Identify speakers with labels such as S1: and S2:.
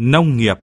S1: nông nghiệp.